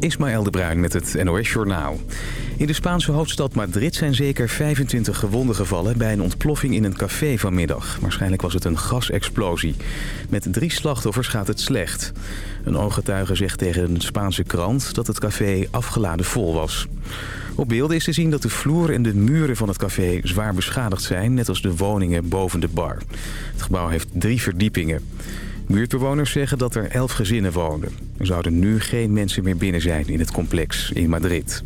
Ismaël de Bruin met het NOS Journaal. In de Spaanse hoofdstad Madrid zijn zeker 25 gewonden gevallen... bij een ontploffing in een café vanmiddag. Waarschijnlijk was het een gasexplosie. Met drie slachtoffers gaat het slecht. Een ooggetuige zegt tegen een Spaanse krant dat het café afgeladen vol was. Op beelden is te zien dat de vloer en de muren van het café zwaar beschadigd zijn... net als de woningen boven de bar. Het gebouw heeft drie verdiepingen. Buurtbewoners zeggen dat er elf gezinnen woonden. Er zouden nu geen mensen meer binnen zijn in het complex in Madrid.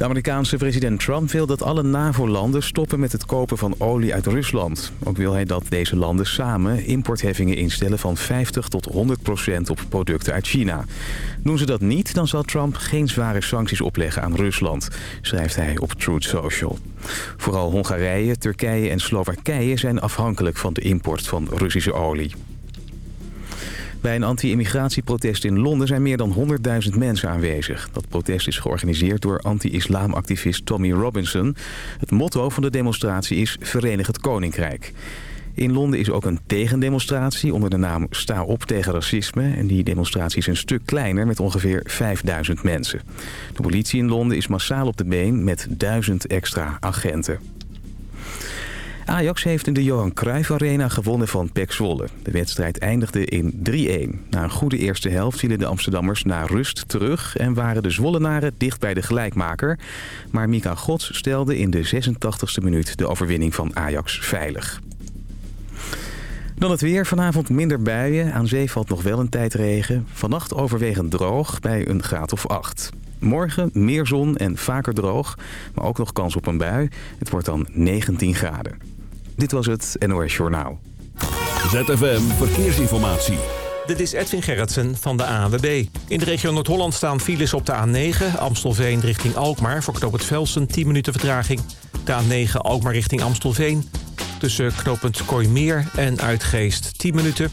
De Amerikaanse president Trump wil dat alle NAVO-landen stoppen met het kopen van olie uit Rusland. Ook wil hij dat deze landen samen importheffingen instellen van 50 tot 100 procent op producten uit China. Doen ze dat niet, dan zal Trump geen zware sancties opleggen aan Rusland, schrijft hij op Truth Social. Vooral Hongarije, Turkije en Slowakije zijn afhankelijk van de import van Russische olie. Bij een anti-immigratieprotest in Londen zijn meer dan 100.000 mensen aanwezig. Dat protest is georganiseerd door anti-islamactivist Tommy Robinson. Het motto van de demonstratie is Verenig het Koninkrijk. In Londen is ook een tegendemonstratie onder de naam Sta op tegen racisme. En die demonstratie is een stuk kleiner met ongeveer 5000 mensen. De politie in Londen is massaal op de been met 1000 extra agenten. Ajax heeft in de Johan Cruijff Arena gewonnen van PEC Zwolle. De wedstrijd eindigde in 3-1. Na een goede eerste helft vielen de Amsterdammers na rust terug... en waren de Zwollenaren dicht bij de gelijkmaker. Maar Mika Gods stelde in de 86e minuut de overwinning van Ajax veilig. Dan het weer. Vanavond minder buien. Aan zee valt nog wel een tijd regen. Vannacht overwegend droog bij een graad of 8. Morgen meer zon en vaker droog, maar ook nog kans op een bui. Het wordt dan 19 graden. Dit was het NOS Journaal. ZFM Verkeersinformatie. Dit is Edwin Gerritsen van de ANWB. In de regio Noord-Holland staan files op de A9, Amstelveen richting Alkmaar... voor knooppunt Velsen, 10 minuten vertraging. De A9 Alkmaar richting Amstelveen. Tussen knooppunt Kooimeer en Uitgeest, 10 minuten.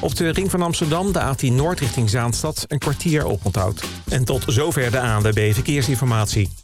Op de ring van Amsterdam, de A10 Noord richting Zaanstad, een kwartier oponthoud. En tot zover de ANWB Verkeersinformatie.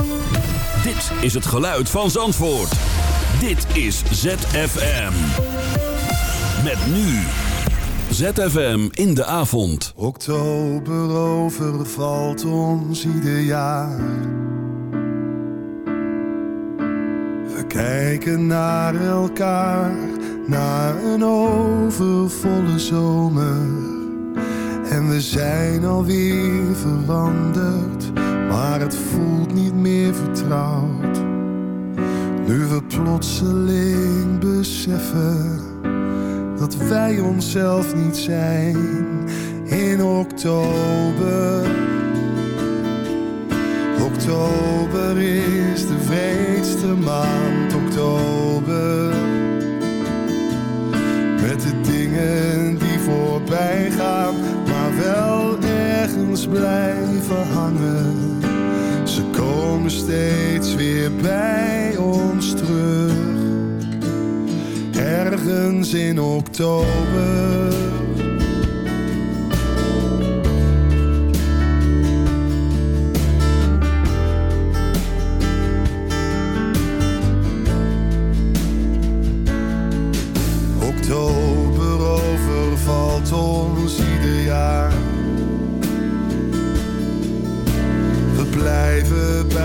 Dit is het geluid van Zandvoort. Dit is ZFM. Met nu. ZFM in de avond. Oktober overvalt ons ieder jaar. We kijken naar elkaar, naar een overvolle zomer. En we zijn alweer veranderd, maar het voelt niet meer vertrouwd. Nu we plotseling beseffen dat wij onszelf niet zijn in oktober. Oktober is de vreedste maand, oktober. Met de dingen die voorbij gaan, maar wel ergens blijven hangen. Steeds weer bij ons terug. Ergens in oktober.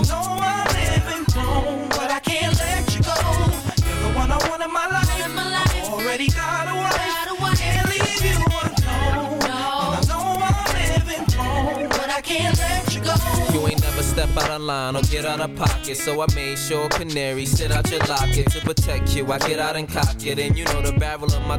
And I know I'm living wrong, but I can't let you go. You're the one I want in my life. In my life. Already got a wife. Got a wife. Can't leave you alone. No. And I know I'm living wrong, but I can't let you go. You ain't never step out of line or get out of pocket. So I made sure canary sit out your locket to protect you. I get out and cock it, and you know the barrel of my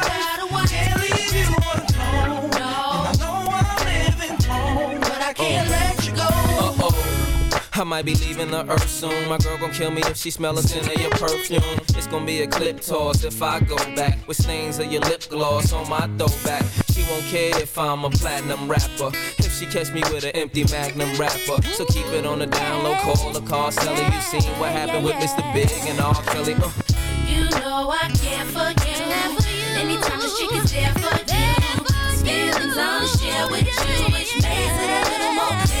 I might be leaving the earth soon. My girl gon' kill me if she smell a scent of your perfume. It's gonna be a clip toss if I go back with stains of your lip gloss on my throwback. She won't care if I'm a platinum rapper. If she catch me with an empty magnum rapper. So keep it on the down low, call the car seller. You seen what happened with Mr. Big and R. Kelly. Uh. You know I care for you. Anytime the chick is there for you. Feelings I'll share with you. Which makes it a little more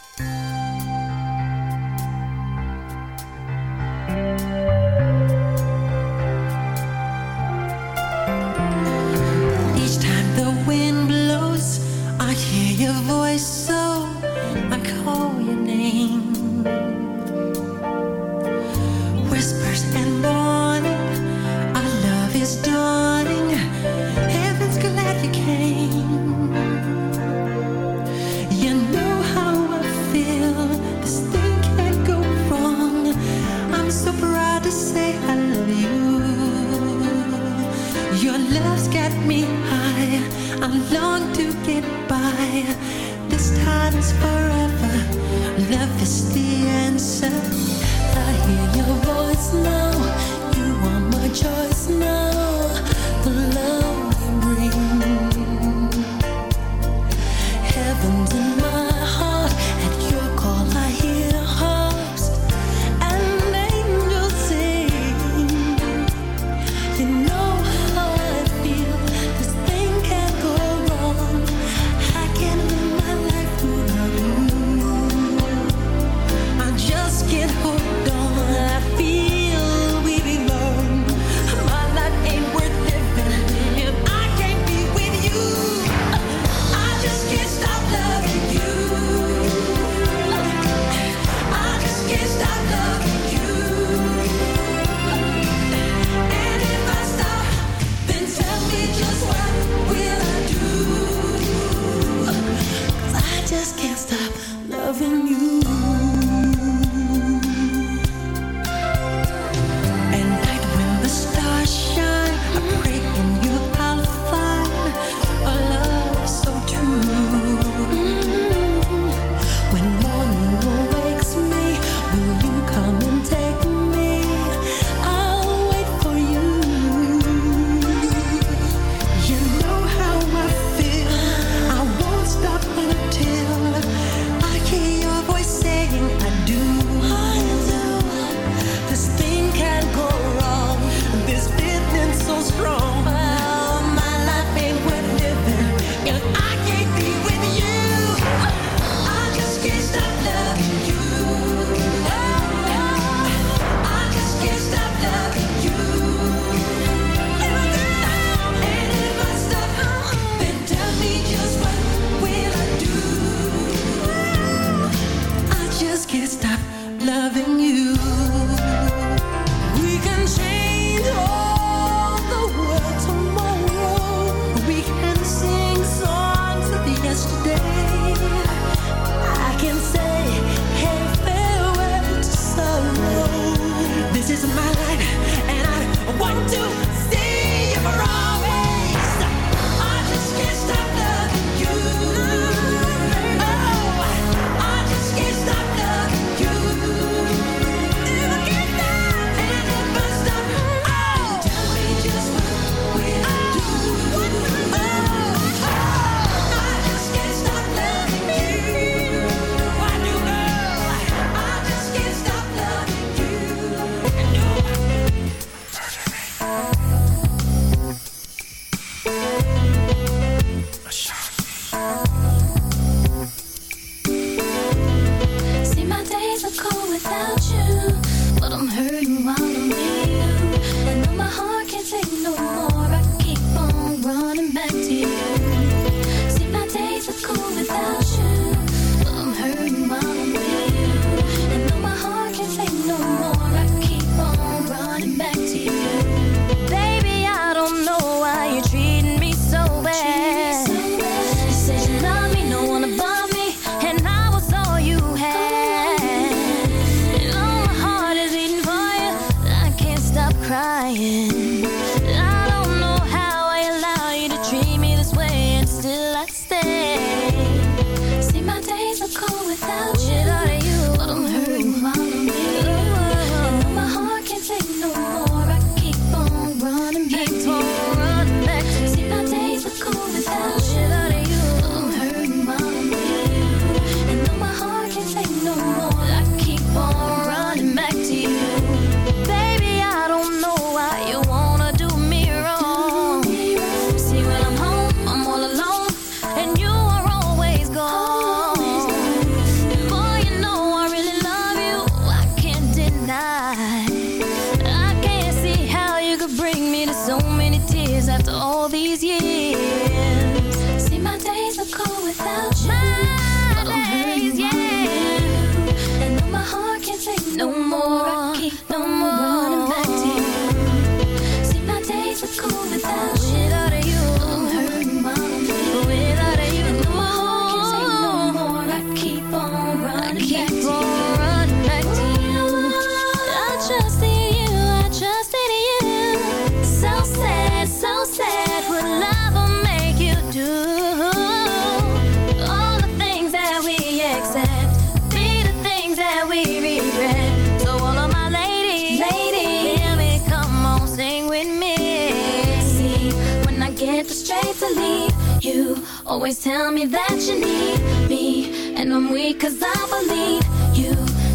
Always tell me that you need me, and I'm weak 'cause I believe you,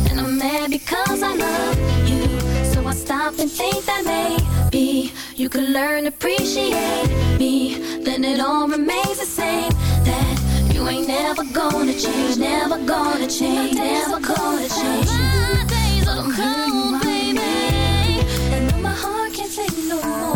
and I'm mad because I love you. So I stop and think that maybe you could learn to appreciate me. Then it all remains the same. That you ain't never gonna change, never gonna change, never gonna change. My days are cold, baby. And my heart can't take no more,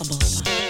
it's a boba.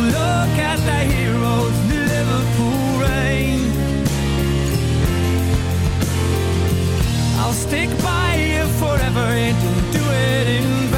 look at the heroes in the Liverpool rain. I'll stick by you forever and don't do it in vain.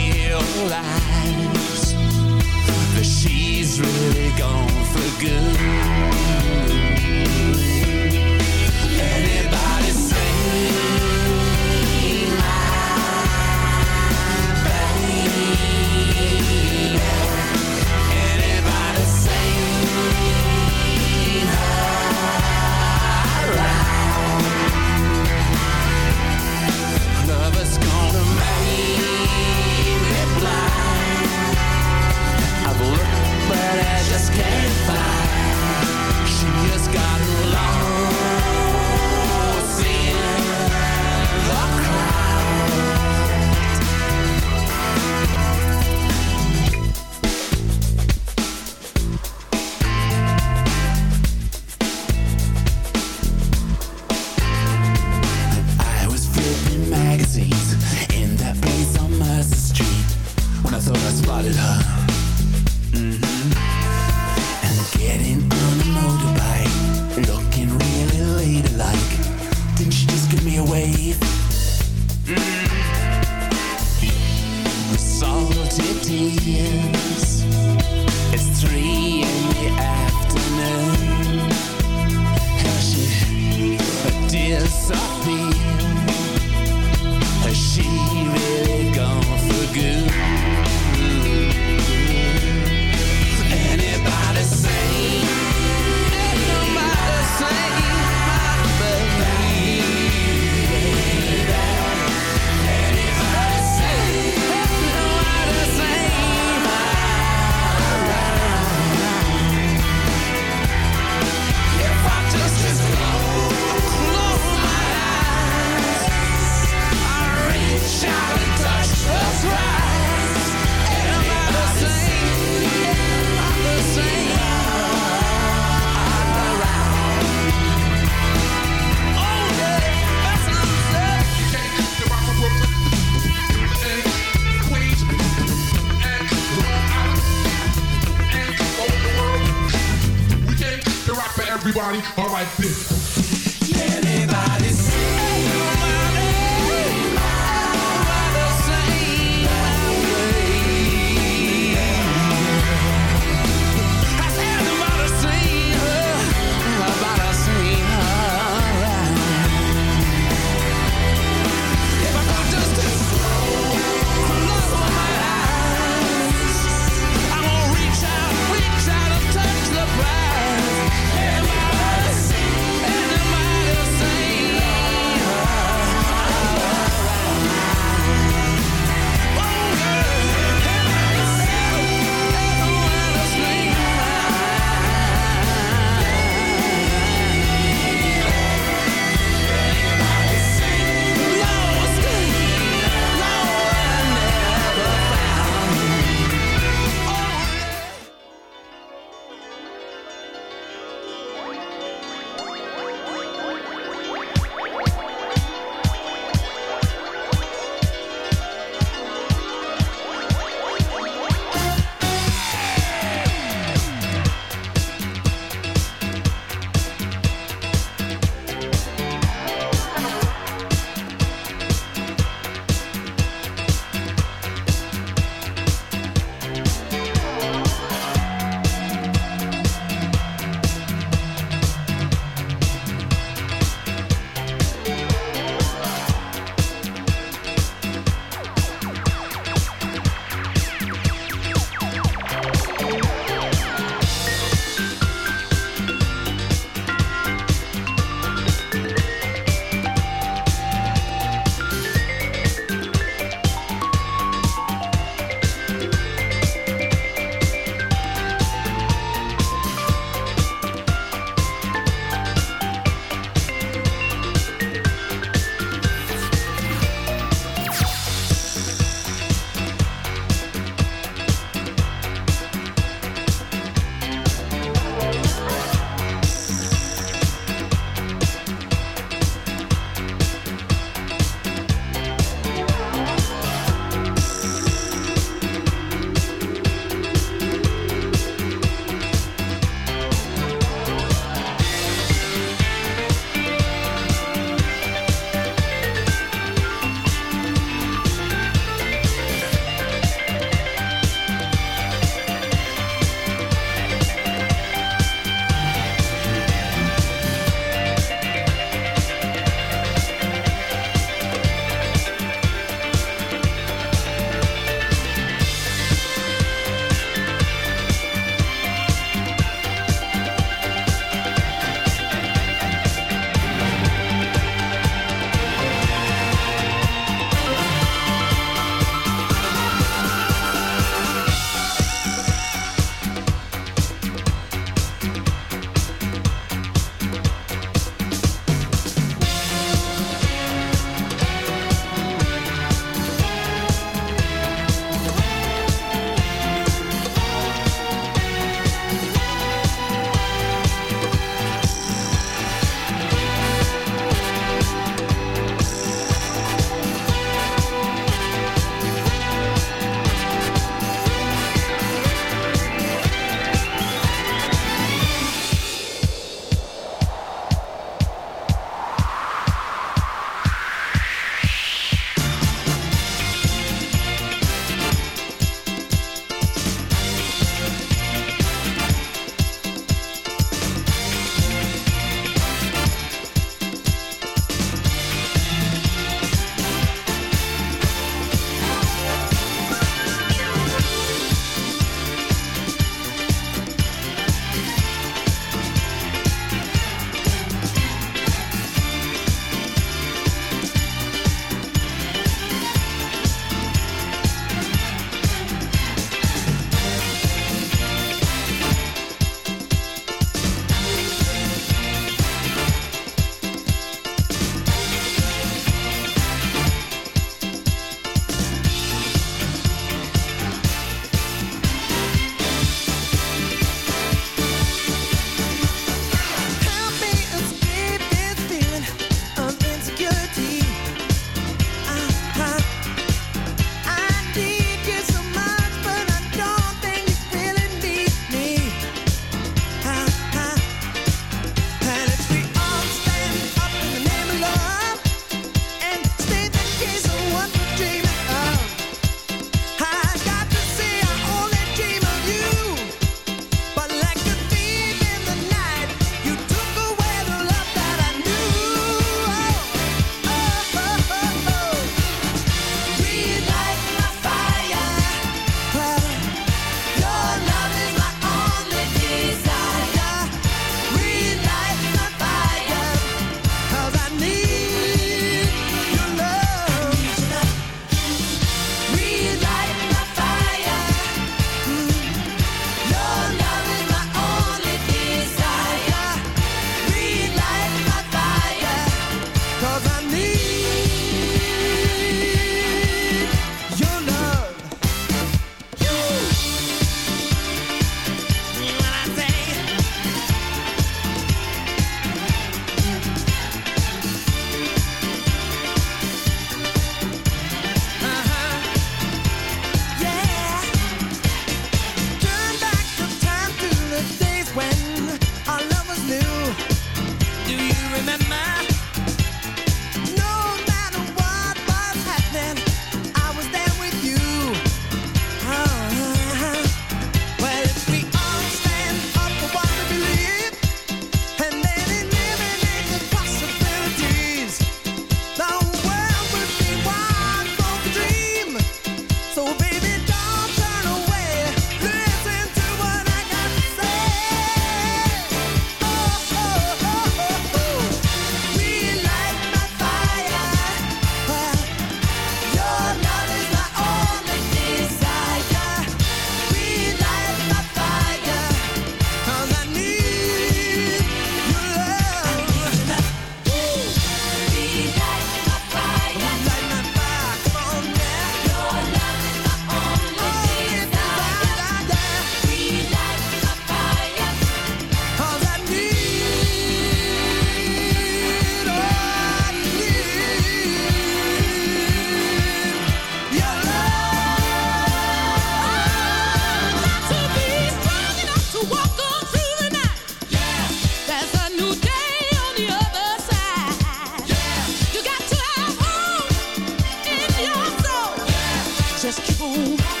is true.